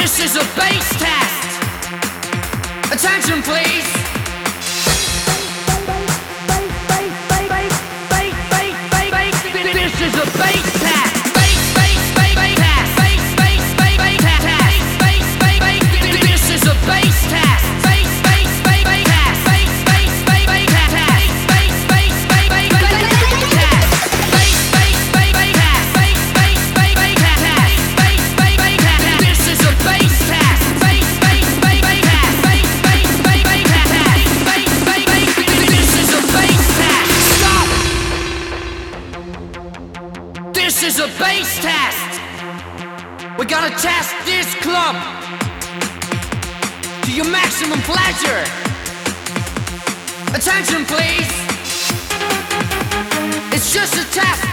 This is a bass test. Attention, please. This is a bass test. This is a bass test. We're gonna test this club to your maximum pleasure. Attention, please. It's just a test.